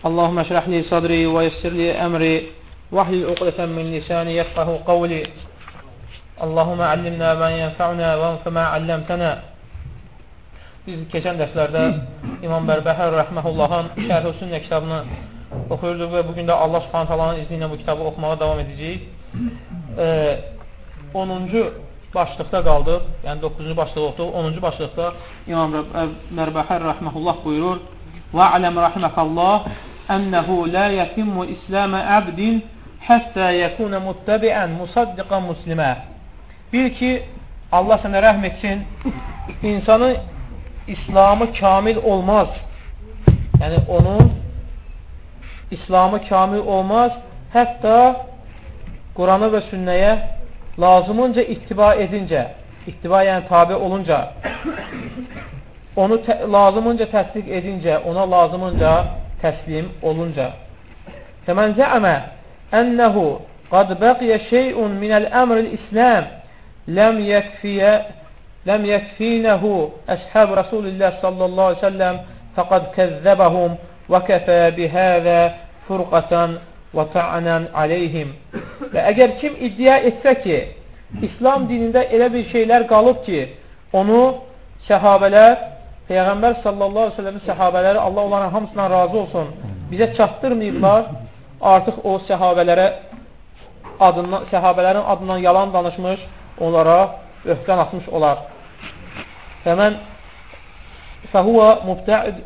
Allahümə şrəhli sadri və yessirli əmri vəhlil uqdətən min lisani yəfqəhu qavli Allahümə əllimnə mən yənfəunə və ənfəmə əlləmtənə Biz keçən dərslərdə İmam Bərbəhər rəhməhullahın Şərh-i Sünnə kitabını oxuyurduq və bugün də Allah subhanətələrin izni ilə bu kitabı oxumağa davam edəcəyik. E, 10-cu başlıqda qaldıq, yəni 9-cu başlıqda oxuduq, 10-cu başlıqda İmam Bərbəhər rəhməhullah buyurur Və ələm rəhməkallah ənəhu la yetimmu islamə abdin hətta yekuna muttabi'an musaddiqan muslimə." Bil ki, Allah sənə rəhm etsin. İnsanın İslamı kamil olmaz. Yəni onun İslamı kamil olmaz. Hətta Qurana və sünnəyə lazımınca ittiba edincə, ittiba yəni tabi olunca, onu lazımınca təsdiq edincə, ona lazımınca təslim olunca. Fəmən zəəmə ənəhu qad bəqiyə şeyun minəl əmril İslam ləm yəkfiyə ləm yəkfinəhu əshəb Rasulillah sallallahu aleyhi ve sellem fəqad kəzzəbəhum və kəfə bihəzə furqatan və ta'anan aleyhim. Və əgər kim iddia etsə ki, İslam dinində elə bir şeylər qalıb ki, onu səhabələr, Peyğəmbər sallallahu aleyhi ve sellemin səhabələri, Allah onların hamısından razı olsun, bizə çatdırmayıblar, artıq o səhabələrə adından, səhabələrin adından yalan danışmış, onlara öfqən atmış olar. Fəmən fəhuvə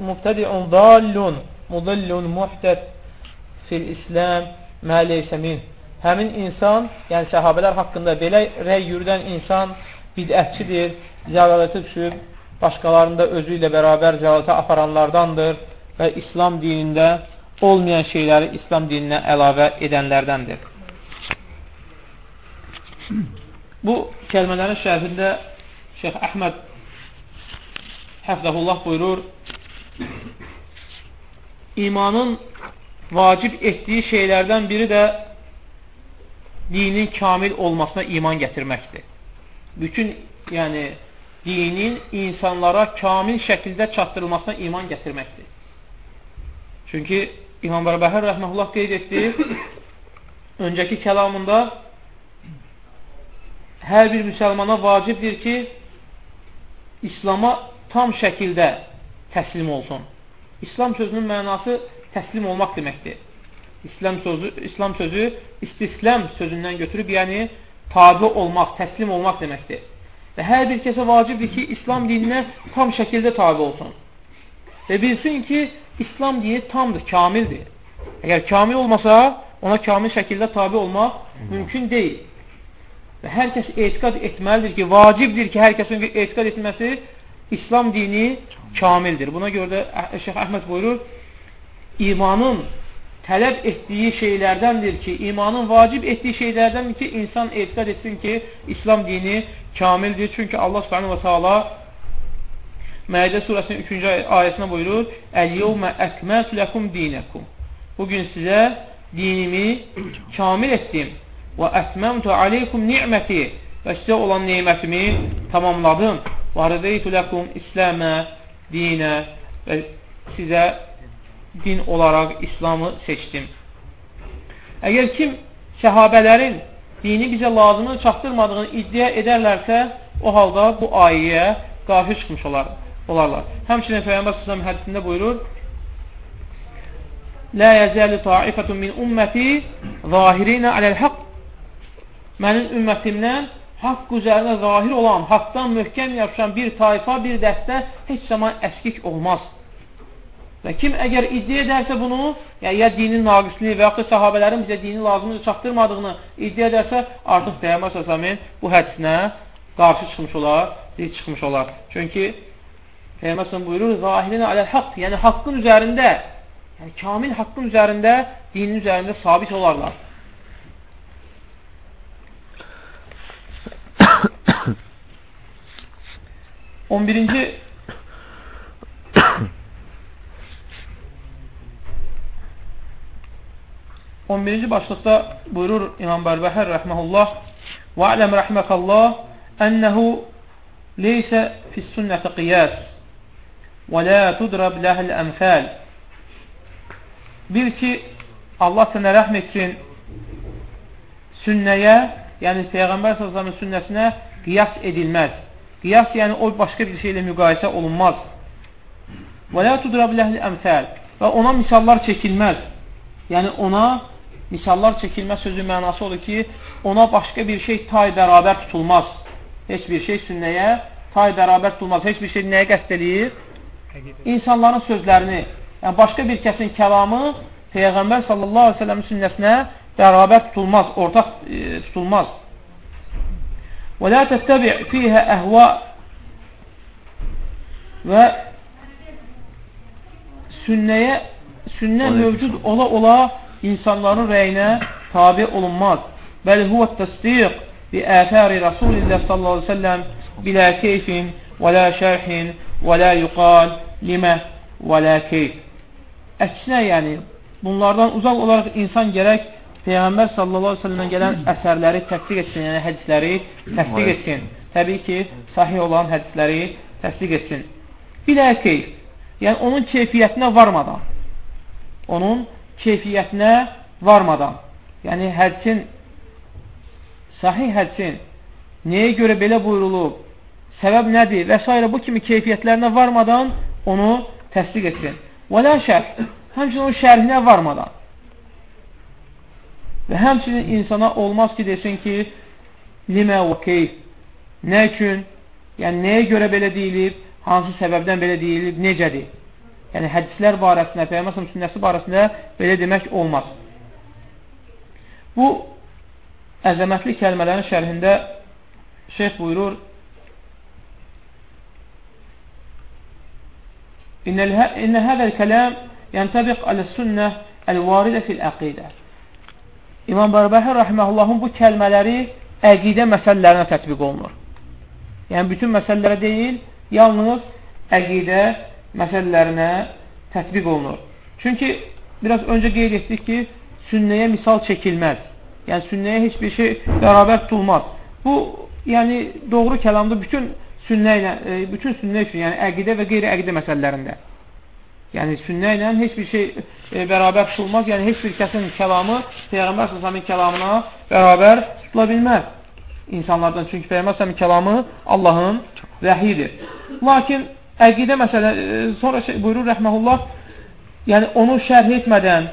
mubtədi'un zallun mudillun muhtəd fil İslam mə leysə min. Həmin insan, yəni səhabələr haqqında belə rəy yürüdən insan bidətçidir, zəlalətə düşüb, başqalarında özü ilə bərabər zəlalətə aparanlardandır və İslam dinində olmayan şeyləri İslam dininə əlavə edənlərdəndir. Bu kəlmələrin şərhində Şeyx Əhməd Həfzəhullah buyurur, imanın vacib etdiyi şeylərdən biri də dinin kamil olmasına iman gətirməkdir. Bütün yəni dinin insanlara kamil şəkildə çatdırılmasına iman gətirməkdir. Çünki İmam Bərbəhər rəhməhullah qeyd etdi, öncəki kəlamında hər bir müsəlmana vacibdir ki, İslama tam şəkildə təslim olsun. İslam sözünün mənası təslim olmaq deməkdir. İslam sözü, İslam sözü istisləm sözündən götürüb, yəni tabi olmaq, təslim olmaq deməkdir. Və hər bir kəsə vacibdir ki, İslam dininə tam şəkildə tabi olsun. Və bilsin ki, İslam dini tamdır, kamildir. Əgər kamil olmasa, ona kamil şəkildə tabi olmaq mümkün deyil. Və hər kəs etiqad etməlidir ki, vacibdir ki, hər kəsin etiqad etməsi İslam dini kamildir. Buna görə də Şeyh Əhməd buyurur, imanın tələb etdiyi şeylərdəndir ki, imanın vacib etdiyi şeylərdəndir ki, insan etiqad etsin ki, İslam dini kamildir. Çünki Allah subhanahu wa ta'ala Məidə surəsinin 3-cü ayəsində buyurur, Əl-yevmə əkmətü ləkum dinəkum. Bugün sizə dinimi kamil etdim. Və ətməmtu aleykum ni'məti və sizə olan neymətimi tamamladım. Və rədeytü ləkum İsləmə dinə və sizə din olaraq İslamı seçdim. Əgər kim səhabələrin dini bizə lazımını çatdırmadığını iddia edərlərsə, o halda bu ayəyə qarşı çıxmış olar, olarlar. Həmçinin Peyğəmbər s.ə.v hədisində buyurur, Lə yəzəli taifətun min ümməti zahirinə aləl-haqq Mənim ümmətimdən haqq üzərində zahir olan, haqdan möhkəm yapışan bir tayfa, bir dəstə heç zaman əskik olmaz. Və kim əgər iddia edərsə bunu, ya, ya dinin naqisliyi və yaxud da sahabələrin bizə dini lazımını çatdırmadığını iddia edərsə, artıq Peyyəmbər səsəmin bu hədisinə qarşı çıxmış olar, deyil çıxmış olar. Çünki Peyyəmbər səsəm buyurur, zahirinə aləl haqq, yəni haqqın üzərində, yəni kamil haqqın üzərində, dinin üzərində sabit olarlar. 11-ci 11-ci başlıqda buyurur İmam Bərbəhər rəhməhullah və aləm rəhməkallah ənəhu leysə fissünnəti qiyas və lə tudrab ləhəl əmfəl bil ki, Allah sənə rəhm etsin sünnəyə, yəni Peyğəmbər s.ə.v sünnəsinə qiyas edilməz. Qiyas yəni o başqa bir şeylə müqayisə olunmaz. Və lə tudrab ləhli əmsəl və ona misallar çəkilməz. Yəni ona misallar çəkilmə sözü mənası odur ki, ona başqa bir şey tay bərabər tutulmaz. Heç bir şey sünnəyə tay bərabər tutulmaz. Heç bir şey nəyə qəst edir? İnsanların sözlərini, yəni başqa bir kəsin kəlamı Peyğəmbər sallallahu aleyhi ve sellem sünnəsinə bərabər tutulmaz, ortaq e, tutulmaz. Və la təttəbi' fiyhə əhva və sünnəyə sünnə mövcud ola-ola insanların rəyinə tabi olunmaz. Bəli huvə təsdiq bi əfəri Rasulillah sallallahu aleyhi ve sellem bilə keyfin və la şərhin və la yuqal limə və la keyf. Əksinə, yəni, bunlardan uzaq olaraq insan gərək Peyğəmbər sallallahu aleyhi ve sellemdən gələn əsərləri təsdiq etsin, yəni hədisləri təsdiq etsin. Təbii ki, sahih olan hədisləri təsdiq etsin. Bilə keyf, yəni onun keyfiyyətinə varmadan, onun keyfiyyətinə varmadan, yəni hədsin, sahih hədsin, nəyə görə belə buyurulub, səbəb nədir və s. bu kimi keyfiyyətlərinə varmadan onu təsdiq etsin. Və lə şərh, həmçinin onun şərhinə varmadan. Və həmçinin insana olmaz ki, desin ki, limə və keyf, nə üçün, yəni nəyə görə belə deyilib, hansı səbəbdən belə deyilib, necədir? Yəni hədislər barəsində, Peyğəmbər sünnəsi barəsində belə demək olmaz. Bu əzəmətli kəlmələrin şərhində şeyx buyurur, İnnə hədəl kələm yəntəbiq alə-sünnə əl-varidə fil-əqidə. İmam Bərbəhi rəhməhullahın bu kəlmələri əqidə məsələlərinə tətbiq olunur. Yəni, bütün məsələlərə deyil, yalnız əqidə məsələlərinə tətbiq olunur. Çünki biraz öncə qeyd etdik ki, sünnəyə misal çəkilməz. Yəni, sünnəyə heç bir şey bərabər tutulmaz. Bu, yəni, doğru kəlamda bütün sünnə ilə, e, bütün sünnə üçün, yəni əqidə və qeyri-əqidə məsələlərində. Yəni, sünnə ilə heç bir şey e, bərabər tutulmaz. Yəni, heç bir kəsin kəlamı Peyğəmbər s.ə.v-in kəlamına bərabər tutula bilməz insanlardan. Çünki Peyğəmbər s.ə.v-in kəlamı Allahın vəhidir. Lakin Əqidə məsələ, e, sonra şey, buyurur rəhməhullah, yəni onu şərh etmədən,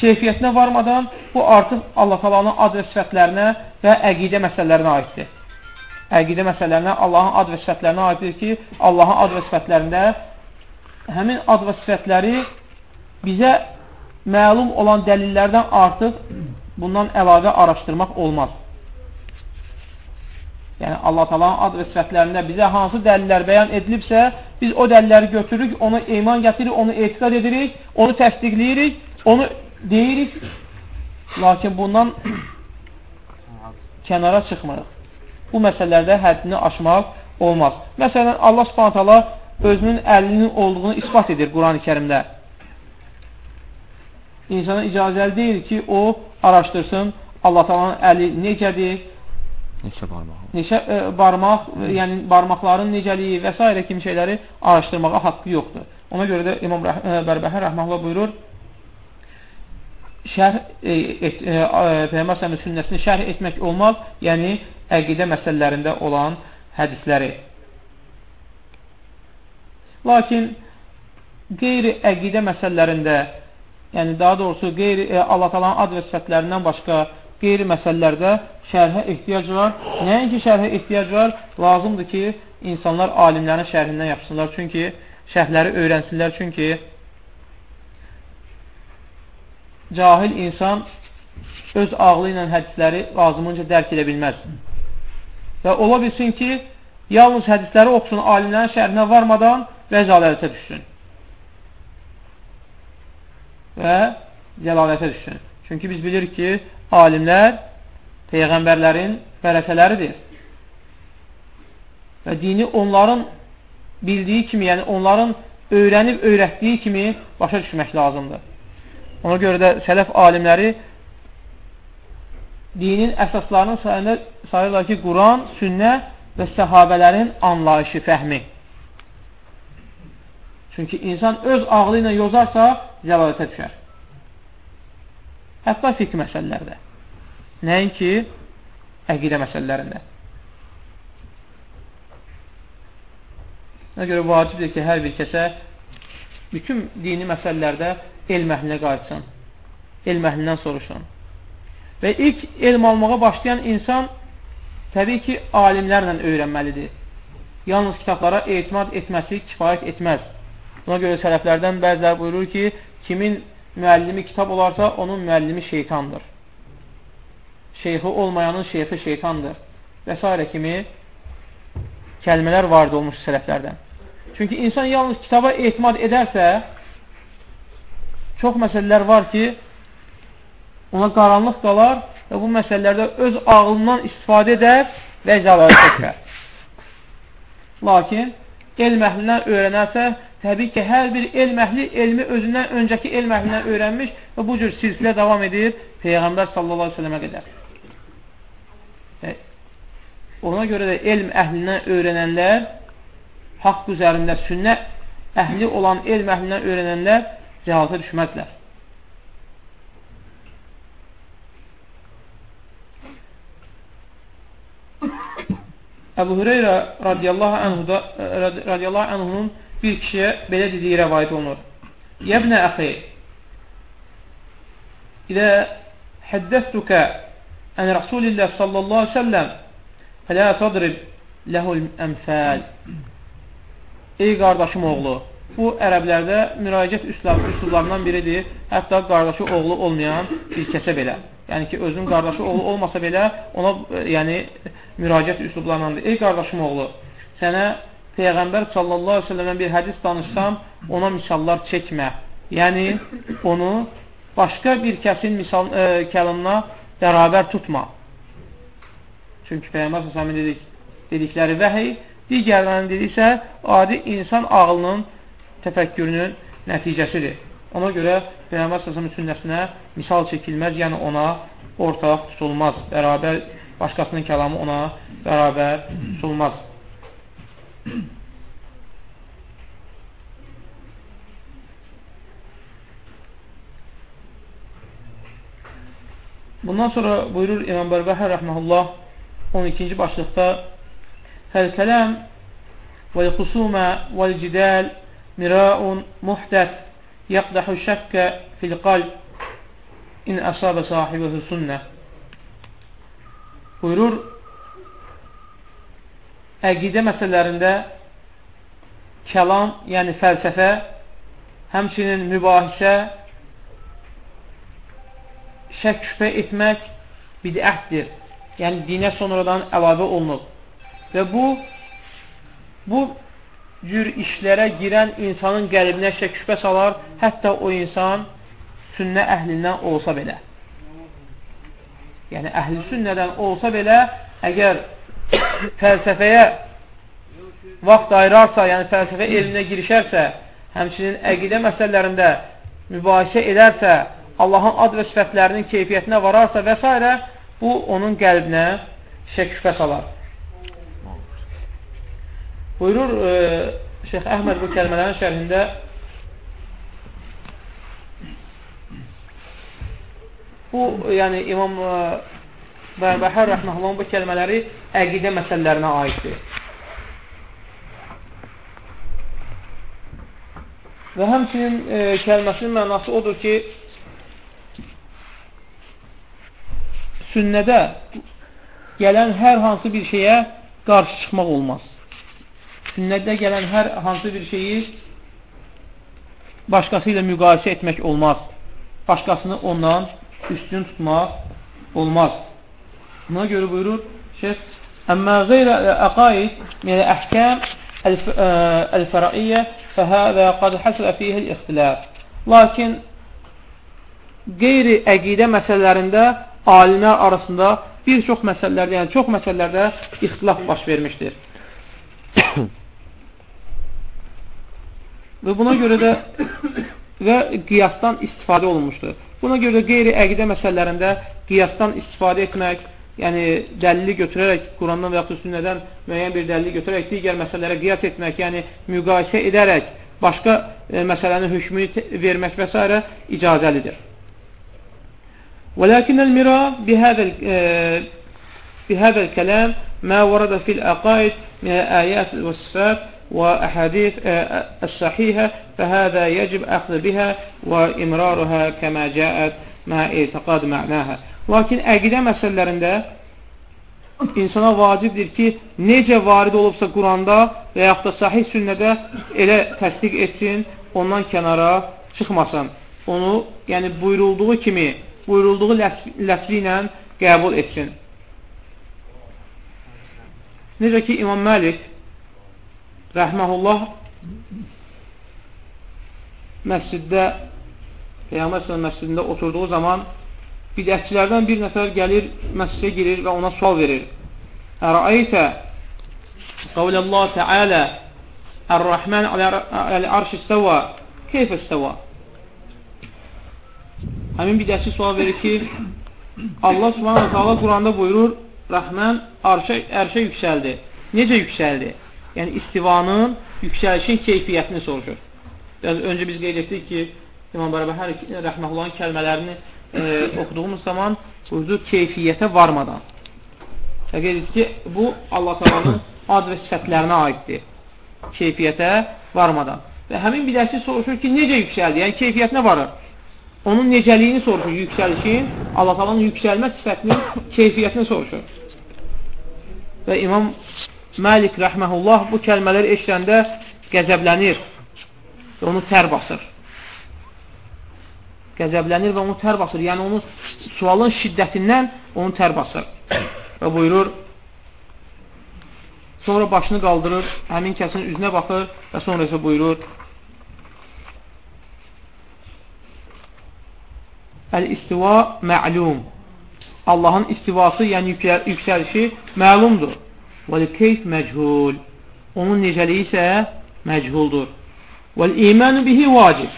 keyfiyyətinə varmadan, bu artıq Allah talanın ad və sifətlərinə və əqidə məsələlərinə aiddir. Əqidə məsələlərinə, Allahın ad və sifətlərinə aiddir ki, Allahın ad və sifətlərində həmin ad və sifətləri bizə məlum olan dəlillərdən artıq bundan əlavə araşdırmaq olmaz. Yəni Allah Taala'nın ad və sifətlərində bizə hansı dəlillər bəyan edilibsə, biz o dəlilləri götürürük, onu iman gətiririk, onu etiqad edirik, onu təsdiqləyirik, onu deyirik. Lakin bundan kənara çıxmırıq. Bu məsələlərdə həddini aşmaq olmaz. Məsələn, Allah Subhanahu taala özünün əlinin olduğunu isbat edir Quran-ı Kərimdə. İnsana icazəli deyil ki, o araşdırsın Allah Taala'nın əli necədir, Neçə barmaq? Neçə e, barmaq, e, yəni barmaqların necəliyi və s. kimi şeyləri araşdırmağa haqqı yoxdur. Ona görə də İmam Rəh e, Bərbəhər rəhməhullah buyurur, şərh e, et, e, Peyğəmbər səmin sünnəsini şərh etmək olmaz, yəni əqidə məsələlərində olan hədisləri. Lakin qeyri-əqidə məsələlərində, yəni daha doğrusu qeyri e, Allah talanın ad və sifətlərindən başqa qeyri məsələlərdə şərhə ehtiyac var. Nəinki şərhə ehtiyac var, lazımdır ki, insanlar alimlərin şərhindən yapsınlar. Çünki şərhləri öyrənsinlər. Çünki cahil insan öz ağlı ilə hədisləri lazımınca dərk edə bilməz. Və ola bilsin ki, yalnız hədisləri oxusun, alimlərin şərhinə varmadan rəzalətə düşsün. Və cəlalətə düşsün. Çünki biz bilirik ki, alimlər Peyğəmbərlərin vərəsələridir. Və dini onların bildiyi kimi, yəni onların öyrənib öyrətdiyi kimi başa düşmək lazımdır. Ona görə də sələf alimləri dinin əsaslarının sayında sayırlar ki, Quran, sünnə və səhabələrin anlayışı, fəhmi. Çünki insan öz ağlı ilə yozarsa, zəlalətə düşər. Hətta fiqh məsələlərdə. Nəinki əqidə məsələlərində. Ona görə vacibdir ki, hər bir kəsə bütün dini məsələlərdə elm əhlinə qayıtsın. Elm əhlindən soruşsun. Və ilk elm almağa başlayan insan təbii ki, alimlərlə öyrənməlidir. Yalnız kitablara etimad etməsi kifayət etməz. Buna görə sələflərdən bəziləri buyurur ki, kimin müəllimi kitab olarsa, onun müəllimi şeytandır. Şeyxi olmayanın şeyxi şeytandır. Və s. kimi kəlmələr vardı olmuş sələflərdən. Çünki insan yalnız kitaba etimad edərsə, çox məsələlər var ki, ona qaranlıq qalar və bu məsələlərdə öz ağlından istifadə edər və icraları çəkər. Lakin elm əhlindən öyrənərsə, təbii ki, hər bir elm əhli elmi özündən öncəki elm əhlindən öyrənmiş və bu cür silsilə davam edir Peyğəmbər sallallahu aleyhi ve sellemə qədər. E, ona görə də elm əhlindən öyrənənlər haqq üzərində sünnə əhli olan elm əhlindən öyrənənlər cəhalata düşməzlər. Əbu Hüreyrə anhuda, radiyallahu anhunun bir kişiyə belə dediyi rəvayət olunur. Yəbnə əxi, İlə həddəstükə ən Rasulillah sallallahu aleyhi ve sellem fələ tadrib ləhul əmfəl Ey qardaşım oğlu, bu ərəblərdə müraciət üslublarından biridir. Hətta qardaşı oğlu olmayan bir kəsə belə. Yəni ki, özünün qardaşı oğlu olmasa belə ona e, yəni, müraciət üslublarındandır. Ey qardaşım oğlu, sənə Peyğəmbər sallallahu aleyhi ve sellemə bir hədis danışsam, ona misallar çəkmə. Yəni, onu başqa bir kəsin misal, e, kəlamına bərabər tutma. Çünki Peyğəmbər sallallahu dedik, dedikləri vəhiy Digərlərini dediksə, adi insan ağlının təfəkkürünün nəticəsidir. Ona görə Peyğəmbər səsəmin sünnəsinə misal çəkilməz, yəni ona ortaq tutulmaz. Bərabər, başqasının kəlamı ona bərabər tutulmaz. Bundan sonra buyurur İmam Bərbəhər rəhməhullah 12-ci başlıqda فالكلام والخصوم والجدال مراء محدث يقدح الشك في القلب in əsabə sahibəhü sünnə buyurur əqidə məsələlərində kəlam, yəni fəlsəfə həmçinin mübahisə şək şübhə etmək bidətdir yəni dinə sonradan əlavə olunub Və bu, bu cür işlərə girən insanın qəlbinə şək şübhə salar, hətta o insan sünnə əhlindən olsa belə. Yəni, əhli sünnədən olsa belə, əgər fəlsəfəyə vaxt ayırarsa, yəni fəlsəfə elminə girişərsə, həmçinin əqidə məsələlərində mübahisə edərsə, Allahın ad və sifətlərinin keyfiyyətinə vararsa və s. bu, onun qəlbinə şək şübhə salar. Buyurur e, Şeyx Əhməd bu kəlmələrin şərhində bu, yəni İmam e, Bərbəhər rəhməhullahın bu kəlmələri əqidə məsələlərinə aiddir. Və həmçinin e, kəlməsinin mənası odur ki, sünnədə gələn hər hansı bir şeyə qarşı çıxmaq olmaz sünnətdə gələn hər hansı bir şeyi başqası ilə müqayisə etmək olmaz. Başqasını ondan üstün tutmaq olmaz. Buna görə buyurur şeyh Əmmə qeyrə əqaid minə əhkəm əl-fərəiyyə fəhəvə qad həsələ fiyhəl ixtilaf. Lakin qeyri əqidə məsələlərində alimlər arasında bir çox məsələlərdə, yəni çox məsələlərdə ixtilaf baş vermişdir. Və buna görə də və qiyasdan istifadə olunmuşdur. Buna görə də qeyri-əqidə məsələlərində qiyasdan istifadə etmək, yəni dəlili götürərək, Qurandan və yaxud sünnədən müəyyən bir dəlili götürərək digər məsələlərə qiyas etmək, yəni müqayisə edərək başqa e, məsələnin hökmünü vermək və s. icazəlidir. ولكن المراء بهذا بهذا الكلام ما ورد في الأقائد من الآيات والصفات وأحاديث الصحيحة فهذا يجب أخذ بها وإمرارها كما جاءت مع اعtiqad mənaha. Lakin əqidə məsələlərində insana vacibdir ki, necə varid olubsa Quranda və yaxud da sahih sünnədə elə təsdiq etsin, ondan kənara çıxmasın. Onu, yəni buyurulduğu kimi, buyurulduğu ləfzi ilə qəbul etsin. Necə ki, İmam Məlik rəhməhullah məsciddə Peyğəmbər məscidində oturduğu zaman bidətçilərdən bir nəfər gəlir, məscidə girir və ona sual verir. Ərəaytə qavləllah Teala Ər-Rəhmən əl-Arş istəvə keyf istəvə Həmin bidətçi sual verir ki, Allah subhanahu ta'ala Quranda buyurur, Rəhmən arşə, ərşə yüksəldi. Necə yüksəldi? Yəni, istivanın yüksəlişin keyfiyyətini soruşur. Öncə biz qeyd etdik ki, İmam Bərabəhər rəhməhullahın kəlmələrini e, oxuduğumuz zaman buyurdu keyfiyyətə varmadan. Etdik ki, bu Allah Teala'nın ad və sifətlərinə aiddir. Keyfiyyətə varmadan. Və həmin bidətçi soruşur ki, necə yüksəldi? Yəni, keyfiyyətinə varır. Onun necəliyini soruşur, yüksəlişin, Allah Teala'nın yüksəlmə sifətinin keyfiyyətini soruşur. Və İmam Məlik rəhməhullah bu kəlmələri eşləndə qəzəblənir onu tər basır qəzəblənir və onu tər basır. Yəni, onu sualın şiddətindən onu tər basır. Və buyurur, sonra başını qaldırır, həmin kəsin üzünə baxır və sonra isə buyurur, Əl-istiva məlum. Allahın istivası, yəni yüksəlişi məlumdur. Və-l-keyf məchul. Onun necəliyi isə məchuldur. Və-l-imənu bihi vacib.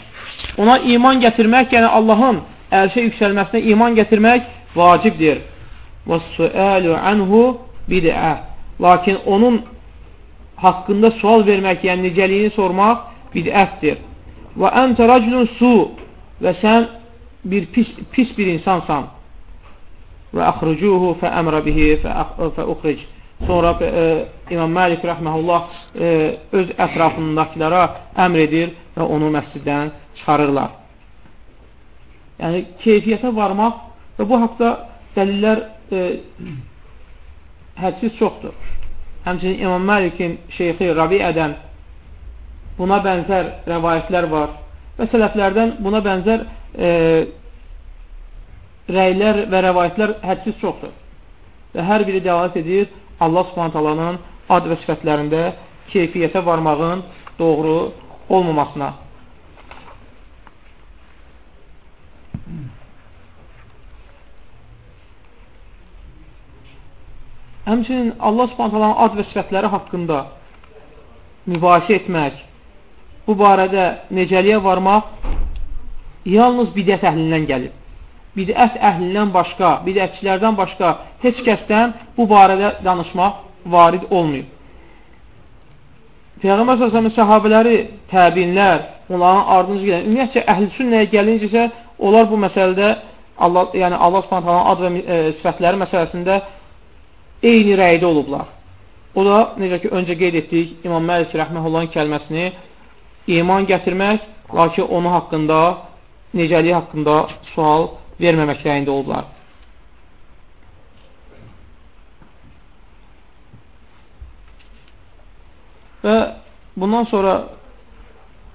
Ona iman gətirmək, yəni Allahın ərşə yüksəlməsinə iman gətirmək vacibdir. Və sualu anhu bid'ə. Lakin onun haqqında sual vermək, yəni necəliyini sormaq bid'ətdir. Və əntə rəculun su və sən bir pis, pis bir insansan. Və əxrucuhu fə əmrə bihi fə uxric. Sonra e, İmam Məlik rəhməhullah e, öz ətrafındakilərə əmr edir və onu məsciddən çıxarırlar. Yəni, keyfiyyətə varmaq və bu haqda dəlillər e, hədsiz çoxdur. Həmçinin İmam Məlikin şeyxi Rabiədən buna bənzər rəvayətlər var və sələflərdən buna bənzər e, rəylər və rəvayətlər hədsiz çoxdur. Və hər biri dəlalət edir Allah subhantalanın ad və sifətlərində keyfiyyətə varmağın doğru olmamasına. Həmçinin Allah subhantaların ad və sifətləri haqqında mübahisə etmək, bu barədə necəliyə varmaq yalnız bidət əhlindən gəlir. Bidət əhlindən başqa, bidətçilərdən başqa heç kəsdən bu barədə danışmaq varid olmayıb. Peyğəmbər s.ə.v səhabələri, təbinlər, onların ardınca gedən, ümumiyyətcə əhl-i sünnəyə gəlincəsə, onlar bu məsələdə Allah, yəni Allah subhanətələ ad və e, sifətləri məsələsində eyni rəydə olublar. O da, necə ki, öncə qeyd etdik, İmam Məlik rəhməhullahın kəlməsini iman gətirmək, lakin onu haqqında, necəliyi haqqında sual verməmək rəyində olublar. Və bundan sonra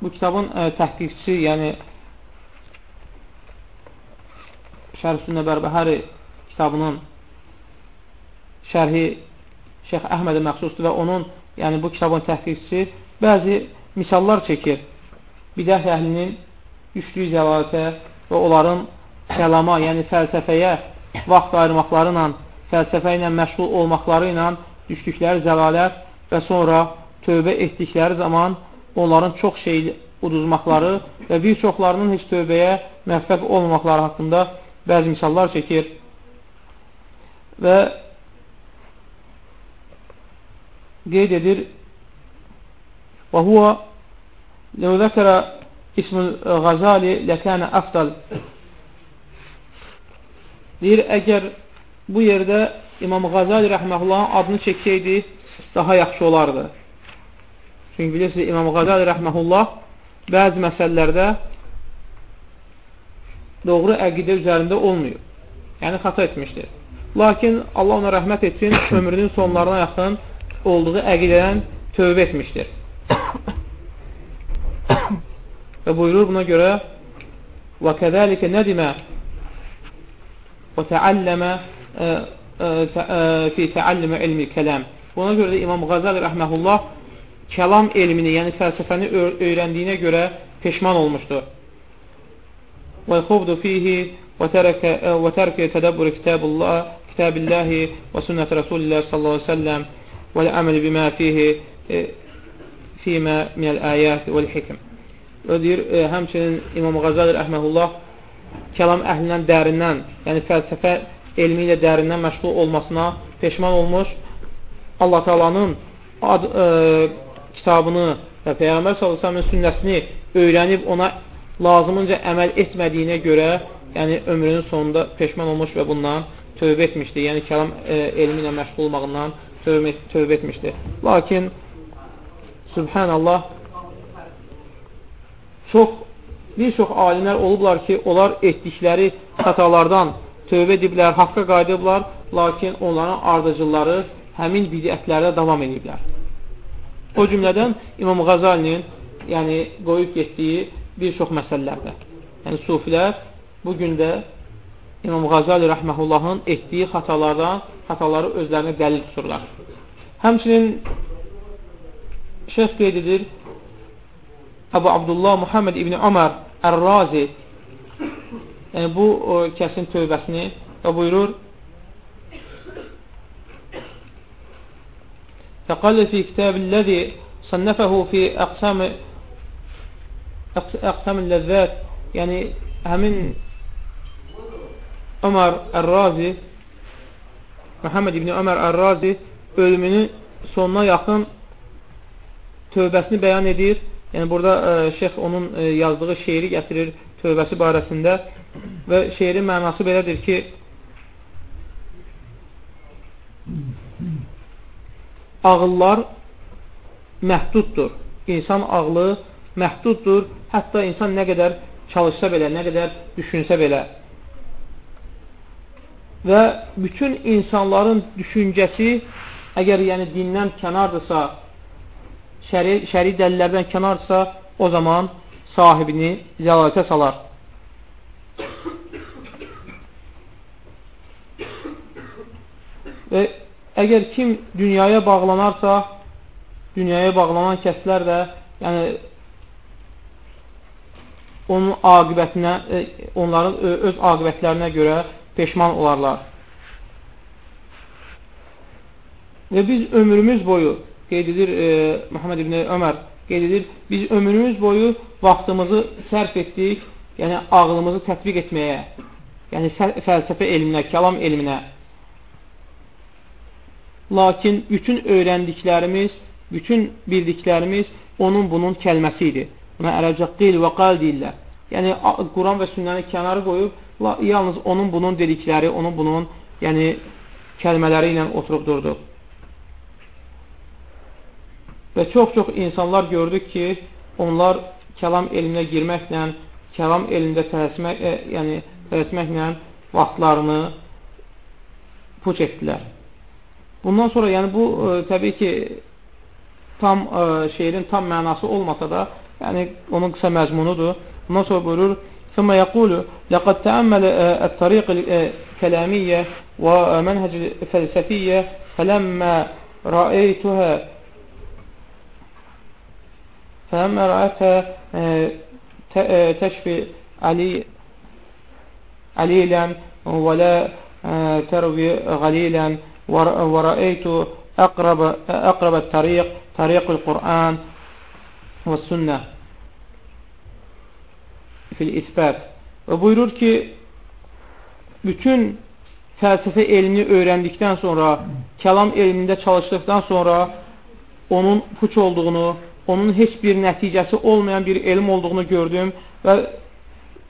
bu kitabın ə, e, təhqiqçisi, yəni Şərif Sünnə Bərbəhəri kitabının şərhi Şeyx Əhmədə məxsusdur və onun, yəni bu kitabın təhqiqçisi bəzi misallar çəkir. Bidət əhlinin düşdüyü zəlalətə və onların kəlama, yəni fəlsəfəyə vaxt ayırmaqları ilə, fəlsəfə ilə məşğul olmaqları ilə düşdükləri zəlalət və sonra tövbə etdikləri zaman onların çox şey uduzmaqları və bir çoxlarının heç tövbəyə məhvəq olmamaqları haqqında bəzi misallar çəkir. Və qeyd edir və huvə ləv zəkərə ismül Qazali ləkənə əfdal deyir, əgər bu yerdə İmam Qazali rəhməhullahın adını çəksəydi, daha yaxşı olardı. Çünki bilirsiniz, İmam Qazali rəhməhullah bəzi məsələlərdə doğru əqidə üzərində olmuyor. Yəni, xata etmişdir. Lakin Allah ona rəhmət etsin, ömrünün sonlarına yaxın olduğu əqidədən tövbə etmişdir. Və buyurur buna görə وَكَذَلِكَ نَدِمَ وَتَعَلَّمَ fi təallimə ilmi kələm. Buna görə də İmam Qazali rəhməhullah kəlam elmini, yəni fəlsəfəni öyrəndiyinə görə peşman olmuşdur. Və xubdu fihi və tərkə tədəbbür kitabullah, kitabillahi və sünnət Rasulillah sallallahu aleyhi ve sellem bimə fihi fimə minəl əyət və hikm. O deyir, e, həmçinin İmam Qazali rəhməhullah kəlam əhlindən dərindən, yəni fəlsəfə elmi ilə dərindən məşğul olmasına peşman olmuş. Allah Taalanın ad, e, kitabını və Peyğəmbər sallallahu sünnəsini öyrənib ona lazımınca əməl etmədiyinə görə, yəni ömrünün sonunda peşman olmuş və bundan tövbə etmişdi. Yəni kəlam e, elmi ilə məşğul olmağından tövbə, tövbə etmişdi. Lakin Subhanallah çox bir çox alimlər olublar ki, onlar etdikləri xətalardan tövbə ediblər, haqqa qayıdıblar, lakin onların ardıcılları həmin bidətlərdə davam ediblər. O cümlədən İmam Qazalinin yəni, qoyub getdiyi bir çox məsələlərdə. Yəni, sufilər bugün də İmam Qazali rəhməhullahın etdiyi xatalardan, xataları özlərinə dəlil tuturlar. Həmçinin şeyh qeyd edir, Əbu Abdullah Muhammed İbni Ömər Ər-Razi yəni bu o, kəsin tövbəsini və buyurur فقال في كتاب الذي صنفه في أقسام أقسام اللذات yəni həmin Ömər Ər-Razi Muhammed İbni Ömər Ər-Razi ölümünün sonuna yaxın tövbəsini bəyan edir. Yəni burada e, şeyx onun e, yazdığı şeiri gətirir tövbəsi barəsində və şeirin mənası belədir ki, ağıllar məhduddur. İnsan ağlı məhduddur. Hətta insan nə qədər çalışsa belə, nə qədər düşünsə belə. Və bütün insanların düşüncəsi əgər yəni dindən kənardırsa, şəri, şəri dəlillərdən kənardırsa, o zaman sahibini zəlalətə salar. Və əgər kim dünyaya bağlanarsa, dünyaya bağlanan kəslər də yəni onun aqibətinə, e, onların öz aqibətlərinə görə peşman olarlar. Və biz ömrümüz boyu, qeyd edir e, Muhammed ibn Ömər, qeyd edir, biz ömrümüz boyu vaxtımızı sərf etdik, yəni ağlımızı tətbiq etməyə, yəni fəlsəfə elminə, kəlam elminə. Lakin bütün öyrəndiklərimiz, bütün bildiklərimiz onun bunun kəlməsi idi. Buna ərəbcə qil və qal deyirlər. Yəni, Quran və sünnəni kənarı qoyub, yalnız onun bunun dedikləri, onun bunun yəni, kəlmələri ilə oturub durduq. Və çox-çox insanlar gördük ki, onlar kəlam elminə girməklə, kəlam elmində tələsmək, e, yəni, tələsməklə vaxtlarını puç etdilər. Bundan sonra, yəni bu, e, təbii ki, tam e, şeirin tam mənası olmasa da, yəni onun qısa məzmunudur. Bundan sonra buyurur, ثم يقول لقد تأمل الطريق الكلامية ومنهج الفلسفية فلما رأيتها فلما رأتها تشفي علي عليلا ولا تروي غليلا ورأيت أقرب, أقرب الطريق طريق القرآن والسنة. Fil isbət. Və buyurur ki, bütün fəlsəfə elmini öyrəndikdən sonra, kəlam elmində çalışdıqdan sonra onun puç olduğunu, onun heç bir nəticəsi olmayan bir elm olduğunu gördüm və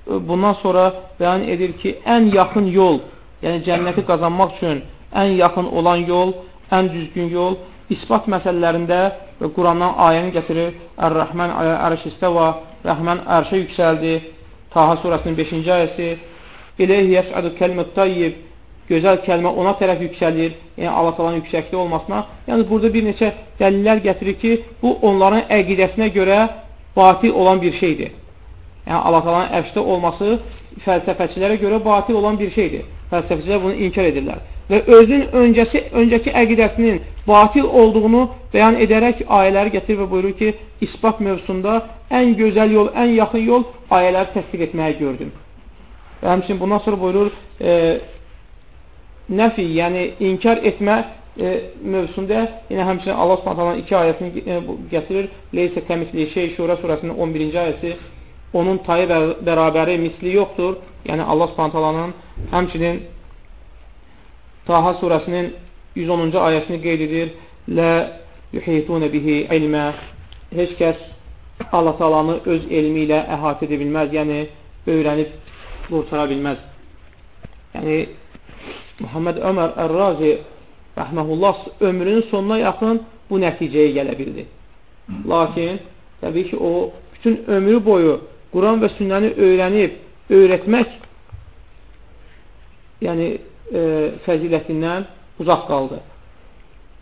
bundan sonra bəyan edir ki, ən yaxın yol, yəni cənnəti qazanmaq üçün ən yaxın olan yol, ən düzgün yol ispat məsələlərində və Qurandan ayəni gətirir. Ər-Rəhmən ərş istəva, Rəhmən ərşə yüksəldi. Taha surəsinin 5-ci ayəsi. İleyhi yəs'adu kəlmət tayyib. Gözəl kəlmə ona tərəf yüksəlir. Yəni Allah talanın yüksəkliyi olmasına. Yəni burada bir neçə dəlillər gətirir ki, bu onların əqidəsinə görə batil olan bir şeydir. Yəni Allah talanın ərşdə olması fəlsəfəçilərə görə batil olan bir şeydir. Fəlsəfəçilər bunu inkar edirlər və özün öncəsi, öncəki əqidəsinin batil olduğunu bəyan edərək ayələri gətirir və buyurur ki, isbat mövzusunda ən gözəl yol, ən yaxın yol ayələri təsdiq etməyə gördüm. Və həmçin bundan sonra buyurur, e, nəfi, yəni inkar etmə e, mövzusunda yenə həmçinin Allah Subhanahu iki ayəsini e, gətirir. Leysə kəmisli şey Şura surəsinin 11-ci ayəsi onun tayı bərabəri misli yoxdur. Yəni Allah Subhanahu həmçinin Taha surəsinin 110-cu ayəsini qeyd edir. Lə yuhitunə bihi ilmə Heç kəs Allah talanı öz elmi ilə əhatə edə bilməz, yəni öyrənib qurtara bilməz. Yəni, Muhammed Ömər Ər-Razi rəhməhullah ömrünün sonuna yaxın bu nəticəyə gələ bildi. Lakin, təbii ki, o bütün ömrü boyu Quran və sünnəni öyrənib, öyrətmək yəni e, fəzilətindən uzaq qaldı.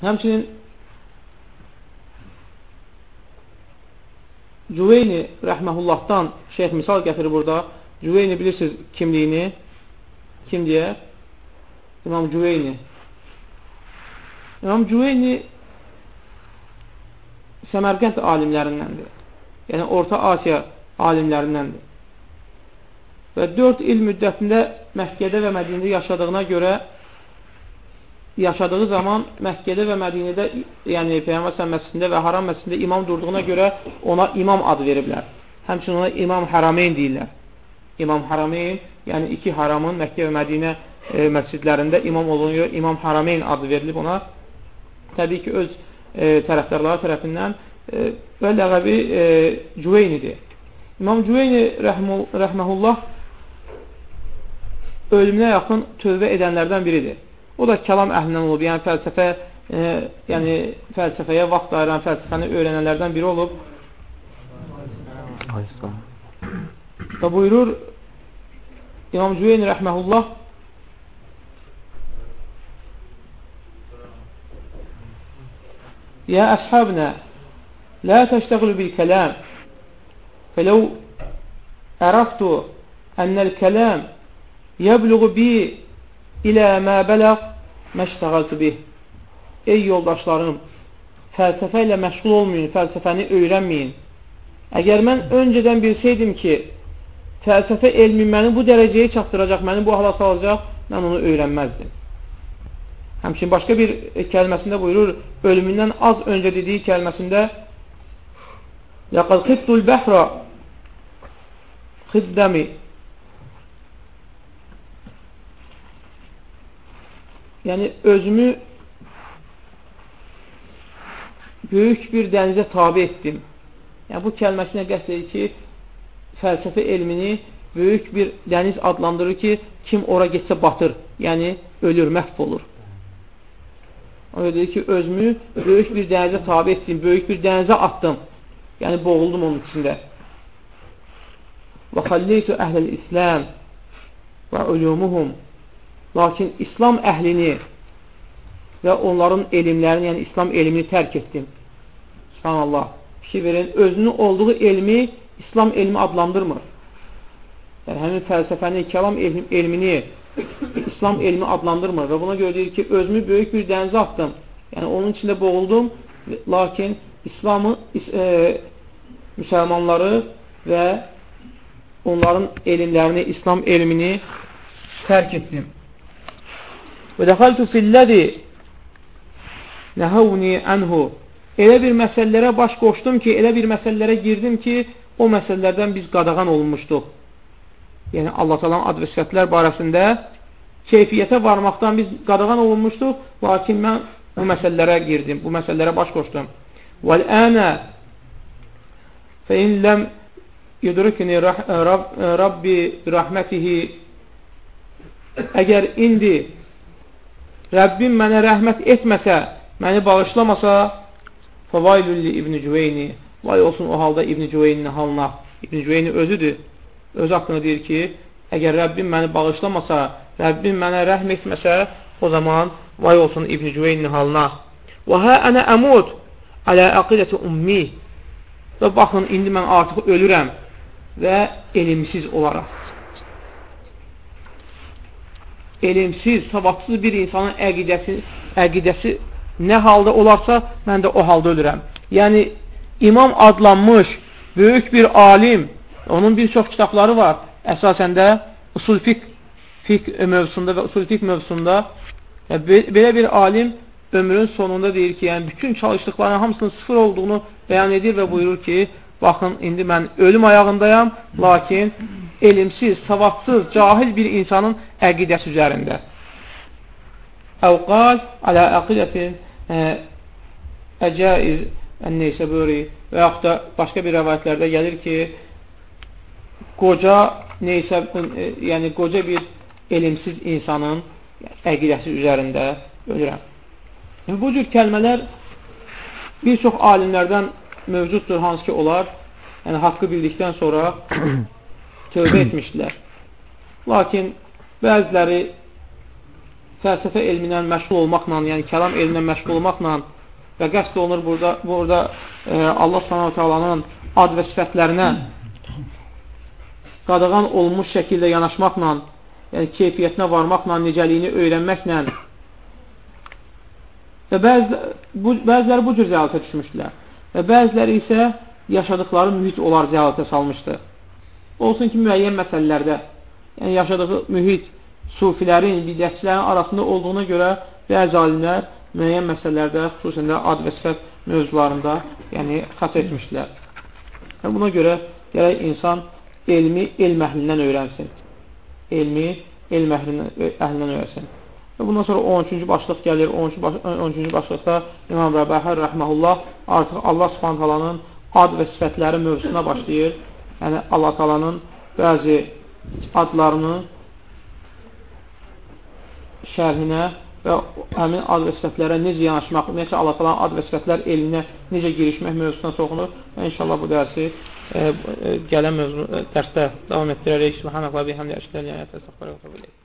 Həmçinin Cüveyni rəhməhullahdan şeyh misal gətirir burada. Cüveyni bilirsiniz kimliyini? Kim deyə? İmam Cüveyni. İmam Cüveyni Səmərqənd alimlərindəndir. Yəni, Orta Asiya alimlərindəndir. Və 4 il müddətində Məkkədə və Mədinədə yaşadığına görə yaşadığı zaman Məkkədə və Mədinədə, yəni Peyğəmbər məscidində və Haram məscidində imam durduğuna görə ona imam adı veriblər. Həmçinin ona İmam Harameyn deyirlər. İmam Harameyn, yəni iki haramın Məkkə və Mədinə e, məscidlərində imam olduğuna görə İmam Harameyn adı verilib ona. Təbii ki, öz e, tərəfdarları tərəfindən e, və ləğəbi e, Cüveynidir. İmam Cüveyni rəhməhullah ölümünə yaxın tövbə edənlərdən biridir. O da kəlam əhlindən olub, yəni fəlsəfə, e, yəni fəlsəfəyə vaxt ayıran, fəlsəfəni öyrənənlərdən biri olub. Və buyurur İmam Cüveyni rəhməhullah يا أصحابنا لا تشتغلوا بالكلام فلو عرفت أن الكلام Yəbluğu bi ilə mə bələq məştəğəltü bih. Ey yoldaşlarım, fəlsəfə ilə məşğul olmayın, fəlsəfəni öyrənməyin. Əgər mən öncədən bilsəydim ki, fəlsəfə elmi məni bu dərəcəyə çatdıracaq, məni bu hala salacaq, mən onu öyrənməzdim. Həmçin başqa bir kəlməsində buyurur, ölümündən az öncə dediyi kəlməsində Ləqəd xidtul bəhra xiddəmi yəni özümü böyük bir dənizə tabi etdim. Yəni, bu kəlməsinə qəst edir ki, fəlsəfə elmini böyük bir dəniz adlandırır ki, kim ora getsə batır, yəni ölür, məhv olur. O deyir ki, özümü böyük bir dənizə tabi etdim, böyük bir dənizə atdım. Yəni, boğuldum onun içində. Və xalleytu əhləl İslam və ulumuhum Lakin İslam əhlini və onların elmlərini, yəni İslam elmini tərk etdim. Subhanallah. Fikir verin, özünün olduğu elmi İslam elmi adlandırmır. Yəni, həmin fəlsəfəni, kəlam elm, elmini İslam elmi adlandırmır və buna görə deyir ki, özümü böyük bir dənizə atdım. Yəni, onun içində boğuldum, lakin İslamı, e, müsəlmanları və onların elmlərini, İslam elmini tərk etdim. Və dəxaltu filləzi nəhəvni ənhu Elə bir məsələlərə baş qoşdum ki, elə bir məsələlərə girdim ki, o məsələlərdən biz qadağan olunmuşduq. Yəni, Allah salam ad və sifətlər barəsində keyfiyyətə varmaqdan biz qadağan olunmuşduq, lakin mən bu məsələlərə girdim, bu məsələlərə baş qoşdum. وَالْآنَ فَإِنْ لَمْ يُدْرِكْنِ رَبِّ بِرَحْمَتِهِ əgər indi Rəbbim mənə rəhmət etməsə, məni bağışlamasa, fəvaylülli İbn-i Cüveyni, vay olsun o halda İbn-i Cüveynin halına. İbn-i Cüveyni özüdür. Özü haqqında deyir ki, əgər Rəbbim məni bağışlamasa, Rəbbim mənə rəhm etməsə, o zaman vay olsun İbn-i Cüveynin halına. Və hə ənə əmud alə əqidəti ummi. Və baxın, indi mən artıq ölürəm və elimsiz olaraq. Elimsiz, savadsız bir insanın əqidəsi, əqidəsi nə halda olarsa, mən də o halda ölürəm. Yəni, imam adlanmış, böyük bir alim, onun bir çox kitabları var. Əsasən də usul fiqh, fiqh mövzusunda və usul fiqh mövzusunda belə bir alim ömrün sonunda deyir ki, yəni bütün çalışdıqlarının hamısının sıfır olduğunu bəyan edir və buyurur ki, baxın, indi mən ölüm ayağındayam, lakin elimsiz, savadsız, cahil bir insanın əqidəsi üzərində. Əvqal alə əqidətin əcaiz ən-neysə buyuri və yaxud da başqa bir rəvayətlərdə gəlir ki, qoca neysə, yəni qoca bir elimsiz insanın əqidəsi üzərində ölürəm. Bu cür kəlmələr bir çox alimlərdən mövcuddur, hansı ki, onlar yəni, haqqı bildikdən sonra tövbə etmişdilər. Lakin bəziləri fəlsəfə elmindən məşğul olmaqla, yəni kəlam elmindən məşğul olmaqla və qəsd olunur burada, burada e, Allah s.ə.nin ad və sifətlərinə qadağan olmuş şəkildə yanaşmaqla, yəni keyfiyyətinə varmaqla, necəliyini öyrənməklə və bəzi, bu, bəziləri bu cür zəalətə düşmüşdülər və bəziləri isə yaşadıkları mühit onlar zəalətə salmışdı. Olsun ki, müəyyən məsələlərdə, yəni yaşadığı mühit sufilərin, bidətçilərin arasında olduğuna görə bəzi alimlər müəyyən məsələlərdə, xüsusən də ad və sifət mövzularında yəni, xas etmişdilər. Yəni, buna görə gərək insan elmi elm əhlindən öyrənsin. Elmi elm əhlindən öyrənsin. Və bundan sonra 13-cü başlıq gəlir. 13-cü baş 13 başlıqda İmam Rəbəhər rəhməhullah artıq Allah Subhanahu ad və sifətləri mövzusuna başlayır. Yəni Allah Taala'nın bəzi adlarını şərhinə və həmin ad və sifətlərə necə yanaşmaq, necə Allah Taala ad və sifətlər elminə necə girişmək mövzusuna toxunur və inşallah bu dərsi e, e, gələn mövzu, dərsdə davam etdirərək. Subhanallah və bihamdi əşhədu an